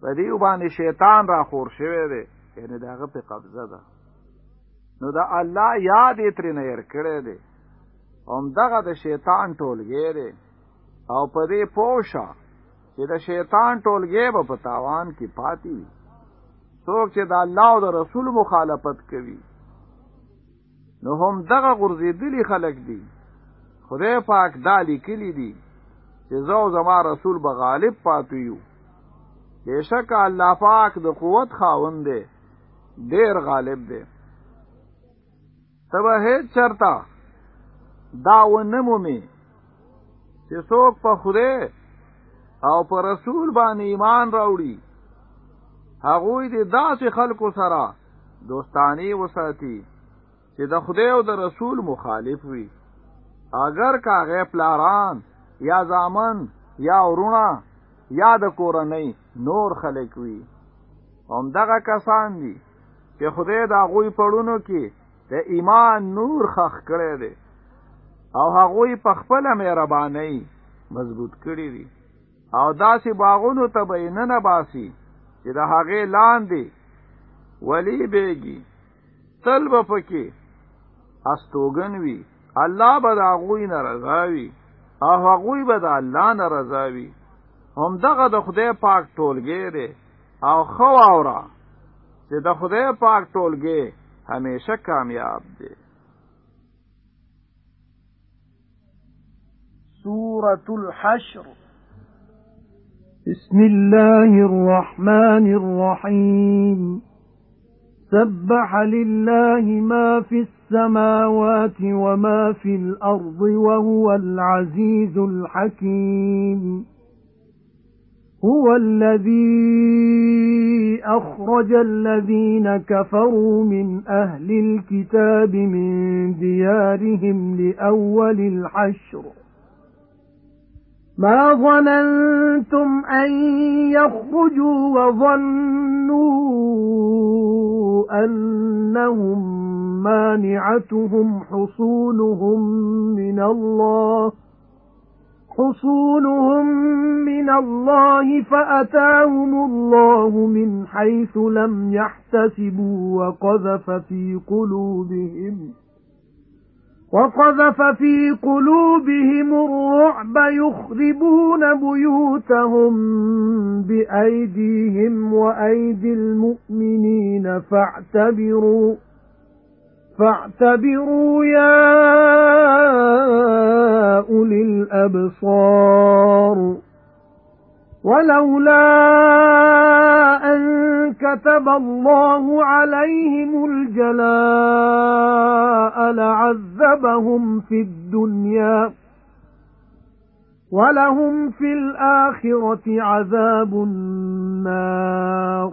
په دې باندې شیطان را خور شوی دی. یعنی داغه په قبضه ده. نو د الله یاد یې ترې نه هېر کړی دی. هم دغه د شیطان ټولګی دی. او په دې پوه شه چې د شیطان ټولګی به په تاوان کې پاتې وي. څوک چې د الله او د رسول مخالفت کوي. نو هم دغه غرزیدلی خلق دي. خدای پاک دا لیکلی دي چې زو زما رسول به غالب پاتې یو بشک الله پاک د قوت خاوند دی. ډیر غالب دی. تبه هیڅ چرتا دا ونمومي چې څوک په خوده او په رسول باندې ایمان راوړي. هغوی دې داسې خلکو سره دوستانی وساتي چې د خدای او د رسول مخالف وي. اگر کاغه پلاران یا زامن یا ورونه یا د کورنۍ نور خلک وي. هم دغه کسان دي چې خدای دا غوی پړونو کې د ایمان نور خخ کړی دی او هغوی په خپل مهرباني مضبوط کړی دي. او داسې باغونو ته بیننه باسي چې د هغې لاندې ولی بیگی تل به پکې استوګن وي. الله به د هغوی نه رضاوي او هغوی به د الله نه رضاوي هم دغه د خدای پاک ټولګی دی أو خو اورا چې د خدای پاک ټولګی همیشه کامیاب دی سورة الحشر. بسم الله الرحمن الرحيم. سبح لله ما في السماوات وما في الأرض وهو العزيز الحكيم. هُوَ الَّذِي أَخْرَجَ الَّذِينَ كَفَرُوا مِنْ أَهْلِ الْكِتَابِ مِنْ دِيَارِهِمْ لِأَوَّلِ الْحَشْرِ. مَا ظَنَنْتُمْ أَنْ يَخْرُجُوا وَظَنُّوا أَنَّهُمْ مَانِعَتُهُمْ حُصُونُهُمْ مِنَ اللَّهِ حصولهم من الله فأتاهم الله من حيث لم يحتسبوا وقذف في قلوبهم وقذف في قلوبهم الرعب يخربون بيوتهم بأيديهم وأيدي المؤمنين فاعتبروا فاعتبروا يا أولي الأبصار. ولولا أن كتب الله عليهم الجلاء لعذبهم في الدنيا ولهم في الآخرة عذاب النار.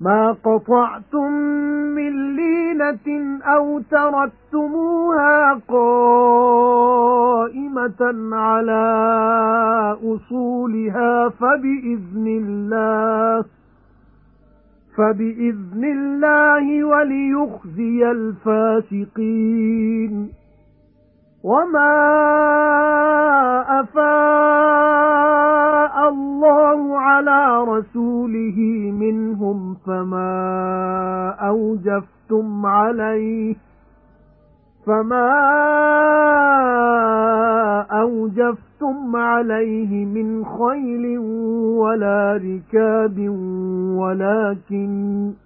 مَا قَطَعْتُم مِّن لِّينَةٍ أَوْ تَرَكْتُمُوهَا قَائِمَةً عَلَى أُصُولِهَا فَبِإِذْنِ اللَّهِ فَبِإِذْنِ اللَّهِ وَلِيُخْزِيَ الْفَاسِقِينَ. وَمَا أَفَاءَ اللَّهُ عَلَى رَسُولِهِ مِنْهُمْ فَمَا أَوْجَفْتُمْ عَلَيْهِ فَمَا أَوْجَفْتُمْ عَلَيْهِ مِنْ خَيْلٍ وَلَا رِكَابٍ وَلَكِنَّ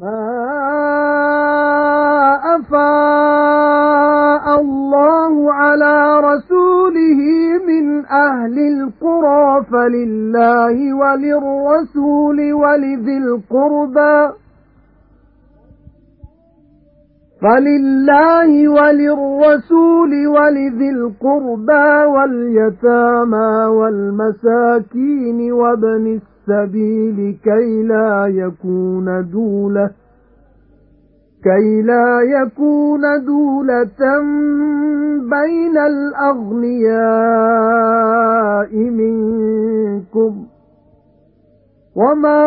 مَا أَفَاءَ اللَّهُ عَلَى رَسُولِهِ مِنْ أَهْلِ الْقُرَى فلله وللرسول ولذي القربى فَلِلَّهِ وَلِلرَّسُولِ وَلِذِي الْقُرْبَى وَالْيَتَامَى وَالْمَسَاكِينِ وَابْنِ السَّبِيلِ كَيْ لَا يَكُونَ دُولَةً كَيْ لَا يَكُونَ دُولَةً بَيْنَ الْأَغْنِيَاءِ مِنكُمْ. وَمَا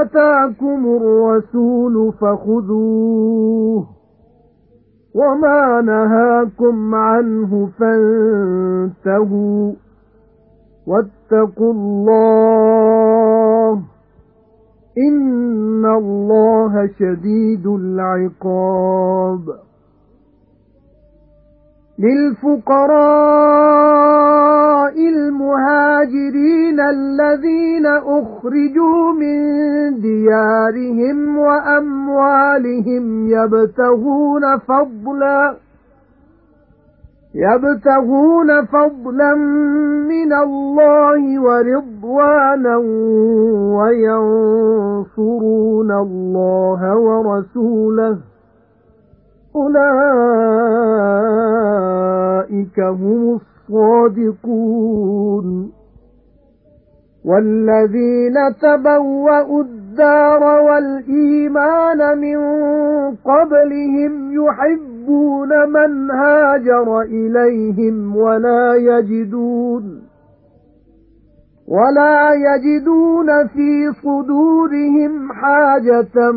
آتَاكُمُ الرَّسُولُ فَخُذُوهُ وَمَا نَهَاكُمْ عَنْهُ فَانتَهُوا. وَاتَّقُوا اللَّهَ إِنَّ اللَّهَ شَدِيدُ الْعِقَابِ. لِلْفُقَرَاءِ الْمُهَاجِرِينَ الَّذِينَ أُخْرِجُوا مِنْ دِيارِهِمْ وَأَمْوَالِهِمْ يَبْتَغُونَ فَضْلًا يَبْتَغُونَ فَضْلًا مِنَ اللَّهِ وَرِضْوَانًا وَيَنصُرُونَ اللَّهَ وَرَسُولَهُ. أُولَئِكَ هُمُ الصَّادِقُونَ. وَالَّذِينَ تَبَوَّأُوا الدَّارَ وَالْإِيمَانَ مِنْ قَبْلِهِمْ يُحِبُّونَ مَنْ هَاجَرَ إِلَيْهِمْ وَلَا يَجِدُونَ وَلَا يَجِدُونَ فِي صُدُورِهِمْ حَاجَةً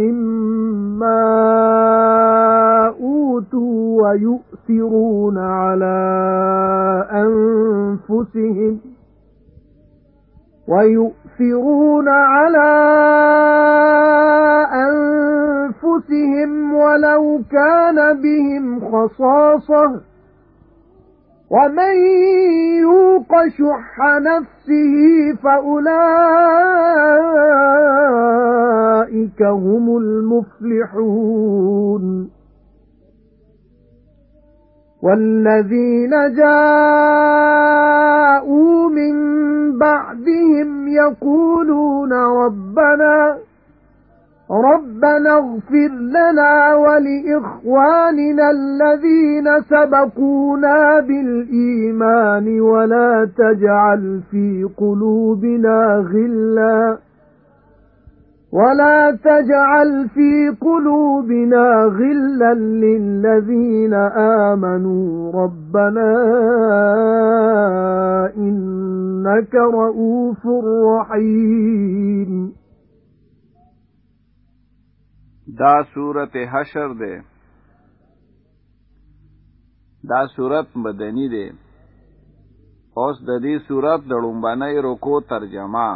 مِّمَّا أُوتُوا وَيُؤْثِرُونَ عَلَى أَنفُسِهِمْ. وَيُؤْثِرُونَ عَلَى أَنفُسِهِمْ وَلَوْ كَانَ بِهِمْ خَصَاصَةٌ. وَمَن يُوقَ شُحَّ نَفْسِهِ فَأُولَئِكَ هُمُ الْمُفْلِحُونَ. وَالَّذِينَ جَاءُوا مِن بَعْدِهِمْ يَقُولُونَ رَبَّنَا رَبَّنَا اغْفِرْ لَنَا وَلِإِخْوَانِنَا الَّذِينَ سَبَقُونَا بِالْإِيمَانِ وَلَا تَجْعَلْ فِي قُلُوبِنَا غِلًّا. وَلَا تَجْعَلْ فِي قُلُوبِنَا غِلًّا لِّلَّذِينَ آمَنُوا رَبَّنَا إِنَّكَ رَءُوفٌ رَّحِيمٌ. دا صورت حشر ده دا صورت مدنی ده اوس د دې صورت د لومبنۍ رکو ترجمه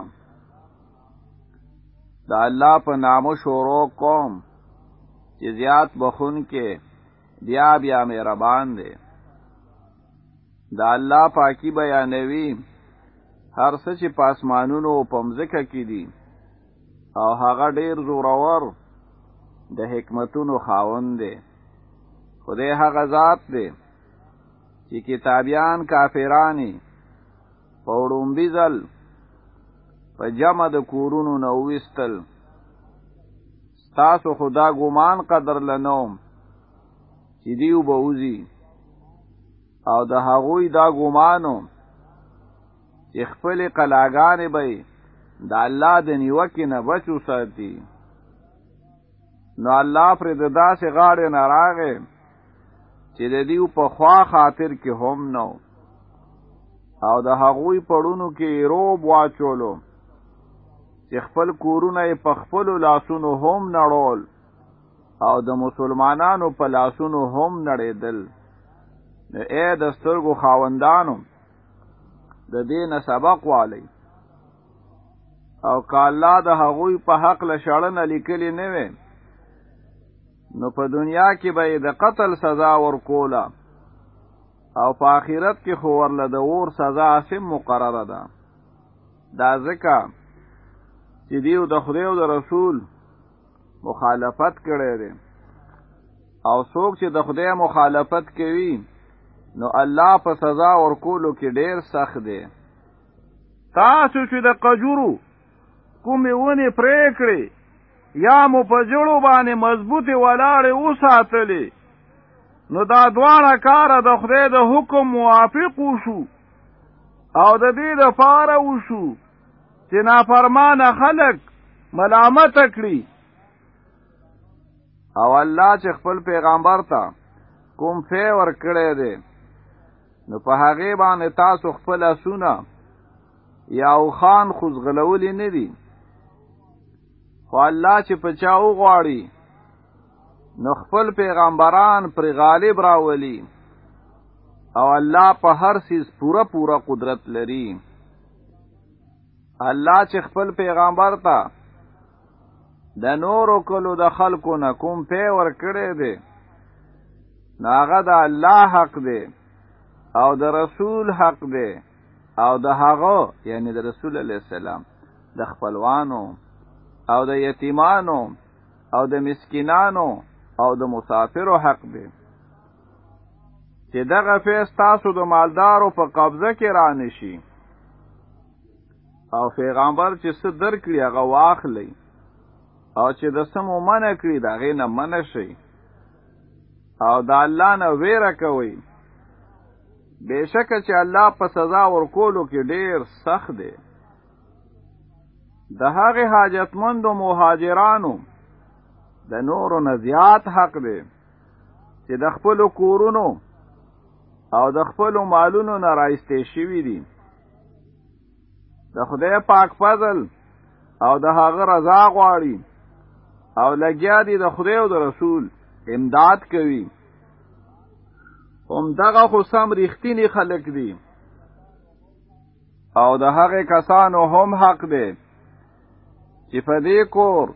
د الله په نامو شروع کوم چې زیات بخون کې بیا بیا مهربان دی. د الله پاکي بیانوي هر څه چې پاسمانونو او پمزکه کې دي او هغه ډیر زورور د حکمتونو خاوند دی. خدای هغه ذات دی چې کتابیان کافرانی په وړومبي ځل په جمع د کورونو نه وستل ستاسو خدا ګمان قدر لنوم چې دیو به وزي او د هغوی دا ګمانو چې خپل قلاګانې به د الله د نیوکې نه بچو ساتي نو الله پر د داسې غاړې نه راغې چې د دیو په خوا خاطر کې هم نه وو او د هغوی زړونو کې رعب واچولو چې خپل کورونه په خپل لاسونو هم نړول او د مسلمانانو په لاسونو هم نړېدل. نو اے د سترګو خاوندانو د دین سبق والی. او که الله د هغوی په حق لشړنه لیکلی نه وي نو په دنیا کې به د قتل سزا ورکوله. او په آخرت کې خو ورله د اور سزا سم مقرره ده. دا ځکه چې دیو د خدای او د رسول مخالفت کړي دي او څوک چې د خدای مخالفت کوي نو الله په سزا ورکولو کې ډیر سخت دی. تاسو چې د کجورو کومې ونی پرې کړې یا مو په جوړو باندې مضبوطی ولاړې وساتلې نو دا دواړه کار د خدای د حکم موافق وشو او د دې د پاره وشو چې نافرمانه خلق ملامت کړي. او الله چې خپل پیغمبر ته کوم فی ور کړی دی نو په هغه باندې تاسو خپل اسونه یا اوښان خو زغلولې نه دي. خو الله چې په چاو غواړي نو خپل پیغمبران پر غالب راولي. او الله په هر سیز پورا پورا قدرت لري الله چې خپل پیغمبر ته د نورو کلو د خلکو نه کوم فی ور کړی دی ناغه د الله حق دی او د رسول حق دی او د هغه یعنی د رسول الله السلام د خپلوانو او د یتیمانو او د مسکینانو او د مسافرو حق دی. چې دغه فیس تاسو د مالدارو په قبضه کې را نشي او پیغمبر چې څه درکړي هغه واخلئ. او چې د سمو منع کړي دا غي نه منع شي او د الله نه ویره کوي بشک چې الله په سزا ورکولو کې ډیر سخت دی. د هغه حاجتمندو مهاجرانو د نورو نه زیات حق دی. چې د خپل کورونو او د خپل مالونو نه راځتې شوی دي د خدای پاک فضل او د هغه رضا غواړي. او لګیا دي د خدای او د رسول امداد کوي. هم دغه خو سم ریښتینی خلک دي. او د هغه کسانو هم حق دی. چې په دې کور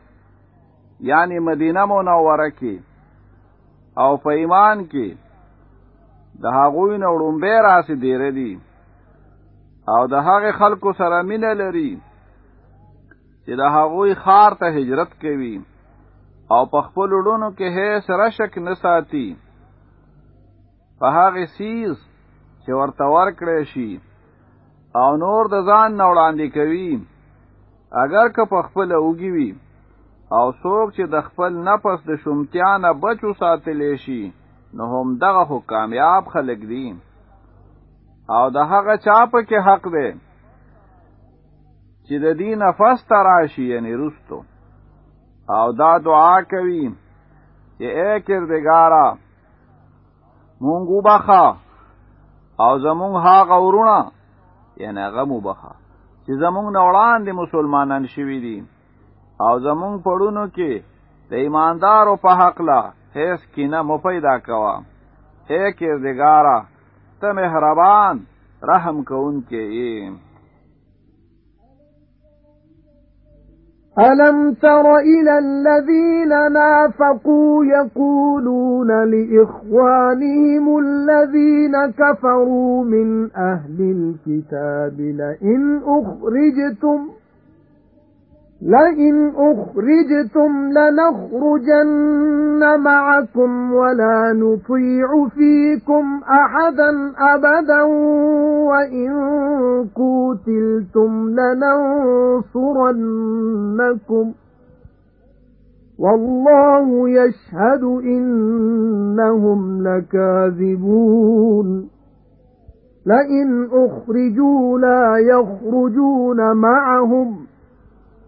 یعنی مدینه منوره کې او په ایمان کې د هغوی نه وړومبه راسي ډیر دي او د هغه خلکو سره مینه لري چې د هغوی ښار ته هجرت کوي او په خپل زړونو کې هیڅ رشک نه ساتي. په هغه سیز چې ورته ورکړی شي او نور د ځان نه وړاندې کوي اگر که په خپل اوږي وي او څوک چې د خپل نفس د شومتیا نه بچو ساتلی شي نو هم دغه خو کامیاب خلک دي او د هغه چا په کې حق دی چې د دین نفس تراشي یعنی رستو. او دا دعا کوي چې اے کردګارا مونږ وبخا او زمونږ ها غورونه یعنی غمو بخا چې زمونږ نه وړاندې مسلمانان شوي دي. او زمونږ پړونو کې د ایماندارو په حق لا هیڅ کینه مو پیدا کوا اے کردګارا ته مهربان رحم کوونکې یې أَلَمْ تَرَ إِلَى الَّذِينَ نَافَقُوا يَقُولُونَ لِإِخْوَانِهِمُ الَّذِينَ كَفَرُوا مِنْ أَهْلِ الْكِتَابِ لَئِنْ أُخْرِجْتُمْ لَئِنْ أُخْرِجْتُمْ لَنَخْرُجَنَّ مَعَكُمْ وَلَا نُطِيعُ فِيكُمْ أَحَدًا أَبَدًا وَإِنْ قُوتِلْتُمْ لَنَنصُرَنَّكُمْ وَاللَّهُ يَشْهَدُ إِنَّهُمْ لَكَاذِبُونَ لَئِنْ أُخْرِجُوا لَا يَخْرُجُونَ مَعَهُمْ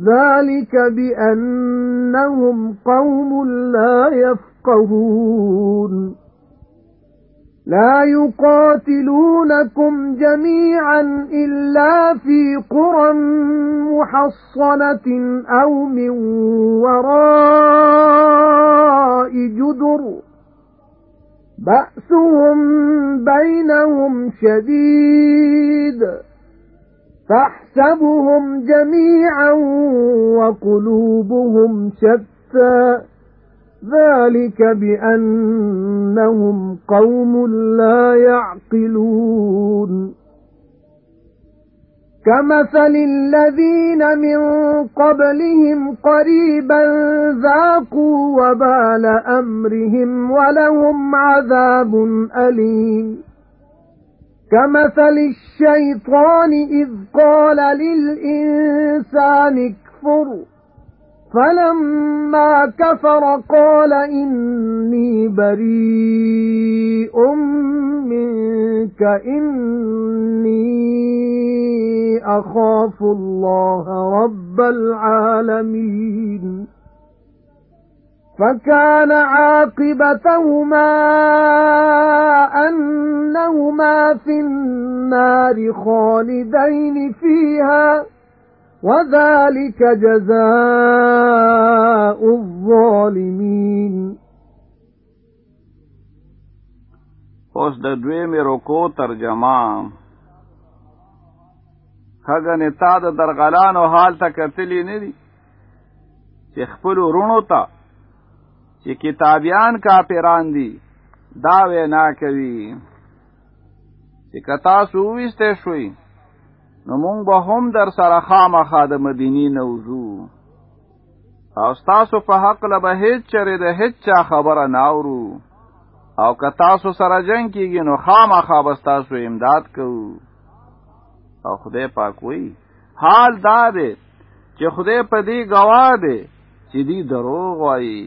ذَلِكَ بِأَنَّهُمْ قَوْمٌ لَّا يَفْقَهُونَ. لَا يُقَاتِلُونَكُمْ جَمِيعًا إِلَّا فِي قُرًى مُحَصَّنَةٍ أَوْ مِنْ وَرَاءِ جُدُرٍ. بَأْسٌ بَأْسُهُم بَيْنَهُمْ شَدِيدٌ. تَحْسَبُهُمْ جَمِيعًا وَقُلُوبُهُمْ شَتَّى. ذَلِكَ بِأَنَّهُمْ قَوْمٌ لَّا يَعْقِلُونَ. كَمَثَلِ الَّذِينَ مِن قَبْلِهِمْ قَرِيبًا ذَاقُوا وَبَالَ أَمْرِهِمْ وَلَهُمْ عَذَابٌ أَلِيمٌ. كَمَثَلِ الشَّيْطَانِ إِذْ قَالَ لِلْإِنسَانِ اكْفُرْ. فَلَمَّا كَفَرَ قَالَ إِنِّي بَرِيءٌ مِنْكَ إِنِّي أَخَافُ اللَّهَ رَبَّ الْعَالَمِينَ. فَكَانَ عَاقِبَتَهُمَا أَنَّهُمَا فِي النَّارِ خَالِدَيْنِ فِيهَا وَذَلِكَ جَزَاءُ الظَّالِمِينَ. اوس د دوی مې رکو ترجمه خګنې تا د درغلانو حال ته کتلی نه دي چې خپل ورونو ته چې کتابیان کافران دي دا وینا کوي. چې که تاسو ويسته شوي نو مونږ به هم در سره خامخا د مدینی نوزو او تاسو په حق له به هیڅ چره د هیڅ چا خبره ناورو او که تاسو سره جنگ کیږي نو خامخا به تاسو امداد کوو. او خدای پاک وی حال دا دی چې خدای په دې گواه دی چې دی دروغ وایي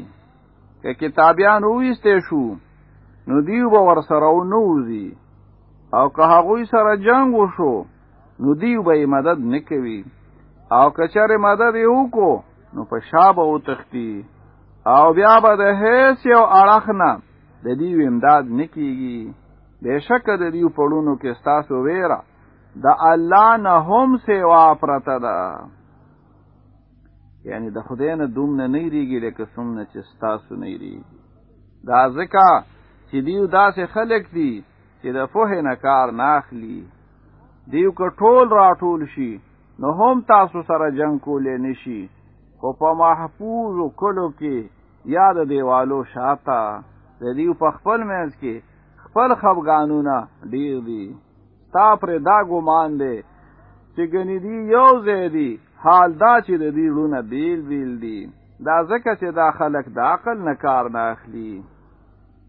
که کتابیان وېسته شو نو دیو به ور سره ونوزي او که هغوی سره جنگ وشو نو دیو به مدد نکوي او کچره مدد یو کو نو په شابه او تختی او بیا به د هیڅ یو اړخ نه د دیو امداد نکیږي بشک د دیو زړونو کې ستاسو ویرا د الله نه هم سیوا پرته ده یعنی د خدای نه دوم نه نه ریږي لکه څومره چې ستاسو نه ریږي دا ځکه چې دیو داسې خلک دي چې د پوهې نه کار ناخلی دیو که ټول راټول شي نو هم تاسو سره جنگ کولې نشي خو په محفوظ کلو کې یاد دیوالو شاته د دیو په خپل منځ کې خپل خفګانونه ډیر دي. تا پر دا ګمان دی چې ګنې دی یو ځای دی حال دا چې د دې زړونه بیل بیل دي. دا ځکه چې دا خلک د عقل نه کار نه اخلي.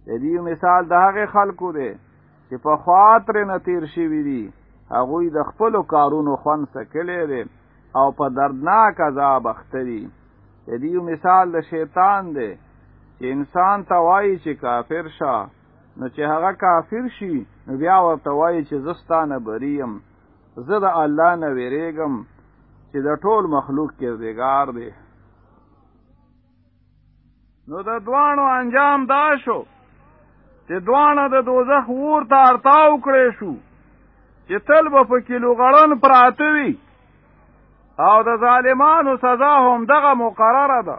د دې مثال د هغه خلکو دی چې په خاطر نه تیر شوی دي. هغوی د خپل کارونو خون سکلې دي او په دردناک عذاب اختري دې مثال د شیطان دی چې انسان ته وایي چې کافر شه. نو چې هغه کافر شي نو بیا ورته وایي چې زستانه بریم زه د الله نه ویریږم چې د ټول مخلوق زیګار دی. نو د دوانو انجام دا شو چې دوانه د دوزخ ور ته ارتاو کړې شو چې تل به په کیلو غړن پراته وي. او د ظالمانو سزا هم دغه مقرره ده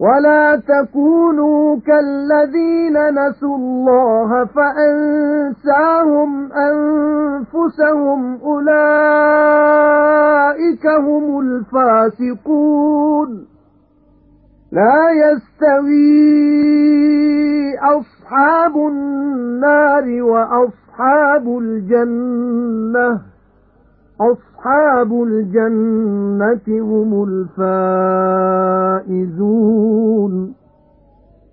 وَلَا تَكُونُوا كَالَّذِينَ نَسُوا اللَّهَ فَأَنسَاهُمْ أَنفُسَهُمْ أُولَئِكَ هُمُ الْفَاسِقُونَ لَا يَسْتَوِي أَصْحَابُ النَّارِ وَأَصْحَابُ الْجَنَّةِ أَصْحَابُ الْجَنَّةِ هُمُ الْفَائِزُونَ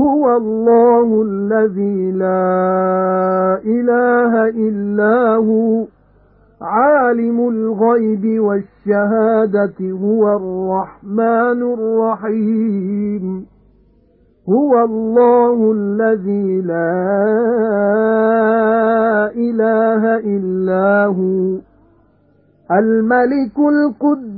هُوَ اللَّهُ الَّذِي لَا إِلَٰهَ إِلَّا هُوَ. عَالِمُ الْغَيْبِ وَالشَّهَادَةِ هُوَ الرَّحْمَنُ الرَّحِيمُ. هُوَ اللَّهُ الَّذِي لَا إِلَٰهَ إِلَّا هُوَ. الْمَلِكُ الْقُدُّوسُ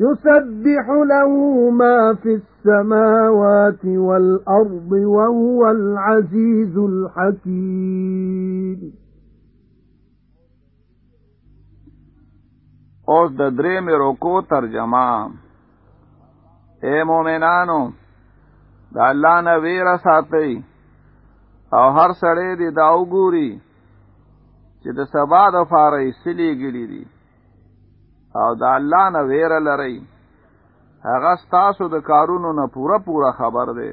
يُسَبِّحُ لَهُ مَا فِي السَّمَاوَاتِ وَالْأَرْضِ وَهُوَ الْعَزِيزُ الْحَكِيمُ. اوس د درې مې روکو ترجمه. اے مؤمنانو د الله نه ویره ساتئ. او هر سړی دی دا وګوري چې د سبا د فارې سلی ګړي دي او د الله نه ویره لري هغه ستاسو د کارونو نه پوره پوره خبر دی.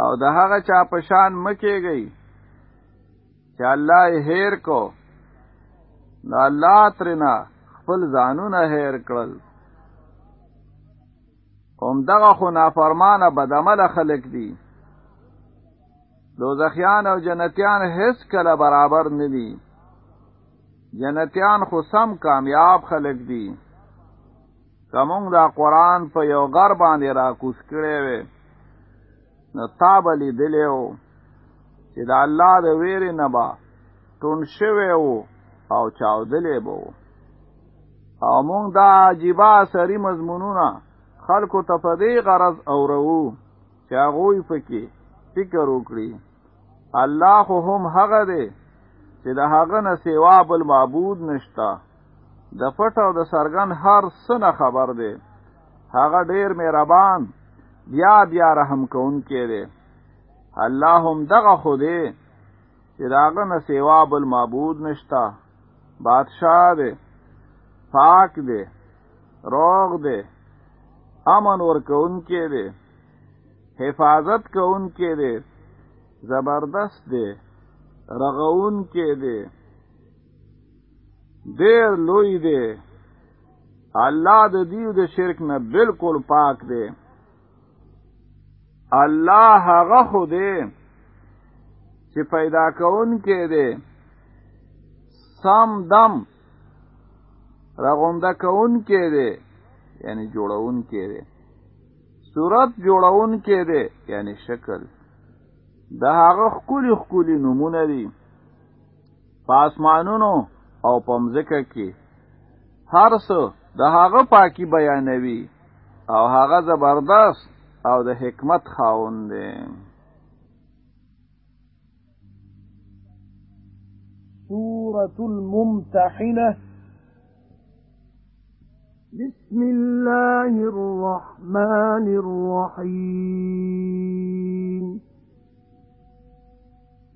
او د هغه چا پشان مکیږي چې الله هیر کو. نو الله ترنا خپل ځانونه هیر کړل. هم دغه خو نافرمانه بدعمل خلق دي. دوزخیان او جنتیان هیڅ کله برابر نه دي جنتیان خو سم کامیاب خلق دي. کومنګ دا قران په یو غر باندې را کوس کړي وي نو تابلی دلیو چې دا الله د ویری نه با ټون شوی وو او چاودلې بو او مونږ دا عجیبه سری مضمونونه خلکو ته په دې غرض اورو چې هغه پکې فکر وکړي. الله خو هم هغه دی چې د هغه نه سیوا بل معبود نشتا د پټ او د سرګن هر سنه خبر دی. هغه ډیر مهربان بیا بیا رحم کوونکی دی. الله هم دغه خو دی چې داغه نه سیوا بل معبود نشتا بادشاہ دی پاک دی روغ دی امن ورکون کې دی حفاظت کون کې دی زبردست دی رغون کې دی ډیر لوی دی الله د دیو د شرک نه بالکل پاک دی الله هغه خو دی چې پیدا کون کې دی سم دم رغونده کون کې دی یعنی جوړون کې دی صورت جوړون کې دی یعنی شکل د هغه خولي خولي نمونه دي. پاسمانونو او پمزکه کې. هر څه د هغه پاکي بیانوي او هغه زبردست او د حکمت خاوند دی. سورة الممتحنة. بسم الله الرحمن الرحيم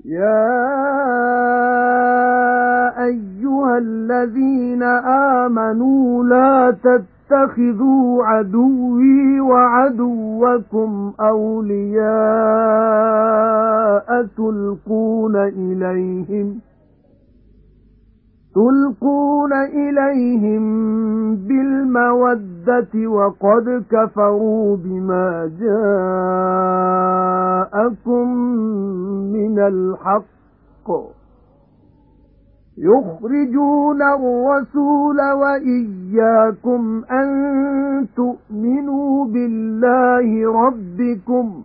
يا أيها الذين آمنوا لا تتخذوا عدوي وعدوكم أولياء تلقون إليهم تُلْقُونَ إِلَيْهِم بِالْمَوَدَّةِ وَقَدْ كَفَرُوا بِمَا جَاءَكُم مِّنَ الْحَقِّ. يُخْرِجُونَ الرَّسُولَ وَإِيَّاكُمْ أَن تُؤْمِنُوا بِاللَّهِ رَبِّكُمْ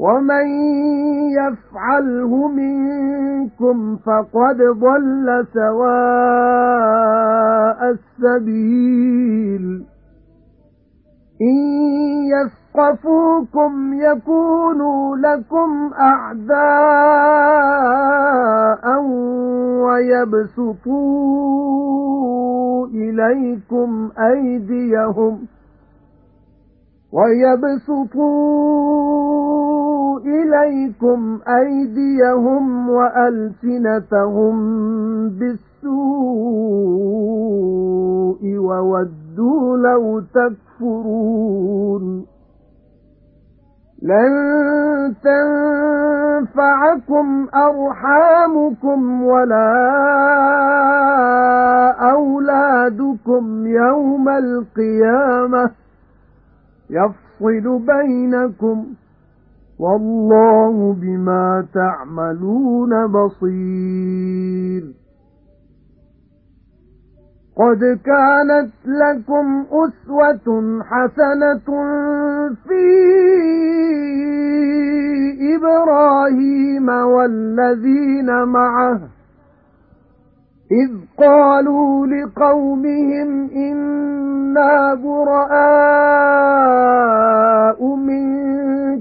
وَمَن يَفْعَلْهُ مِنكُمْ فَقَدْ ضَلَّ سَوَاءَ السَّبِيلِ إِن يَثْقَفُوكُمْ يَكُونُوا لَكُمْ أَعْدَاءً وَيَبْسُطُوا إِلَيْكُمْ أَيْدِيَهُمْ وَيَبْسُطُوا إِلَيْكُمْ أَيْدِيَهُمْ وَأَلْسِنَتَهُم بِالسُّوءِ وَوَدُّوا لَوْ تَكْفُرُونَ. لَن تَنفَعَكُمْ أَرْحَامُكُمْ وَلَا أَوْلَادُكُمْ يَوْمَ الْقِيَامَةِ. يَفْصِلُ بَيْنَكُمْ وَاللَّهُ بِمَا تَعْمَلُونَ بَصِيرٌ. قَدْ كَانَتْ لَكُمْ أُسْوَةٌ حَسَنَةٌ فِي إِبْرَاهِيمَ وَالَّذِينَ مَعَهُ. إِذْ قَالُوا لِقَوْمِهِمْ إِنَّا بُرَآءُ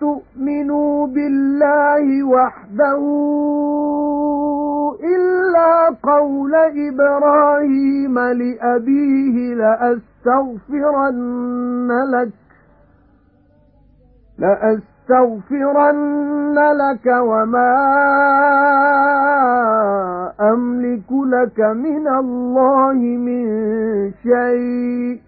تُؤْمِنُوا بِاللَّهِ وَحْدَهُ إِلَّا قَوْلَ إِبْرَاهِيمَ لِأَبِيهِ لَأَسْتَغْفِرَنَّ لَكَ لَأَسْتَغْفِرَنَّ لَكَ وَمَا أَمْلِكُ لَكَ مِنَ اللَّهِ مِنْ شَيْءٍ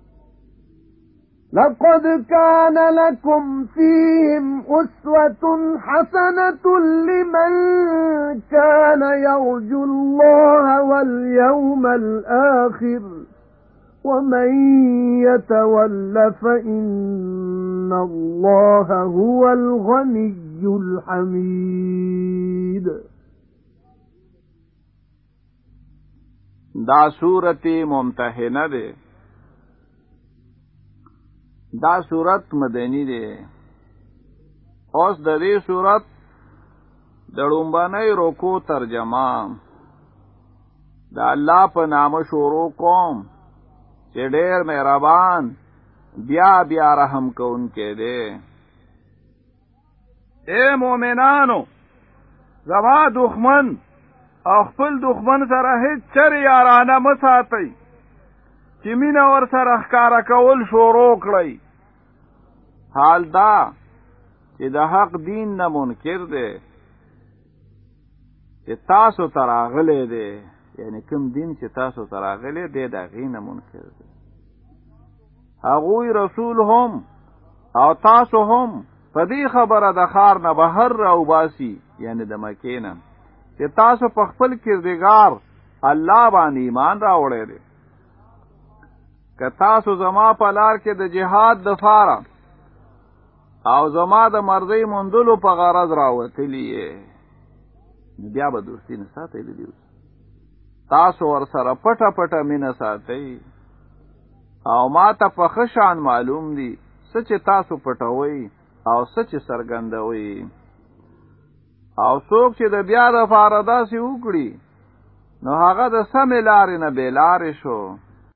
لَقَدْ كَانَ لَكُمْ فِيهِمْ أُسْوَةٌ حَسَنَةٌ لِمَن كَانَ يَرْجُو اللَّهَ وَالْيَوْمَ الْآخِرَ وَمَن يَتَوَلَّ فَإِنَّ اللَّهَ هُوَ الْغَنِيُّ الْحَمِيدُ. دا سورته ممتحنة ده. دا صورت مدنی دی. اوس د دې صورت د لومبنۍ روکو ترجمه. د الله په نام شروع کوم چې ډېر مهربان بیا بیا رحم کوونکی دی. اے مؤمنانو زما دښمن او خپل دښمن سره هیڅ چر یارانه مساتئ چې مینا ور سره ښکارا کول شروع کړی حال دا چې د حق دین نه منکر دی چې تاسو تراغلې دی. یعنی کوم دین چې تاسو تراغلې دی دا غینه منکر دی. هغوی رسول هم او تاسو هم په دې خبره د خار نه بهر راو باسي یعنی د مکینه چې تاسو په خپل کردګار الله باندې ایمان راوړی دی که تاسو زما په لار کې د جهاد د فاره او زما د مرضی مندلو په غرض راوتلی بیا به دوستی نه ساتي دی تاسو ور سره پټه پټه مینه ساتي او ما ته په خشان معلوم دي سچ تاسو پټوي او سچ سرګندوي او څوک چې د بیا د فاردا سی وکړي نو هغه د سم لارې نه بیلارې شو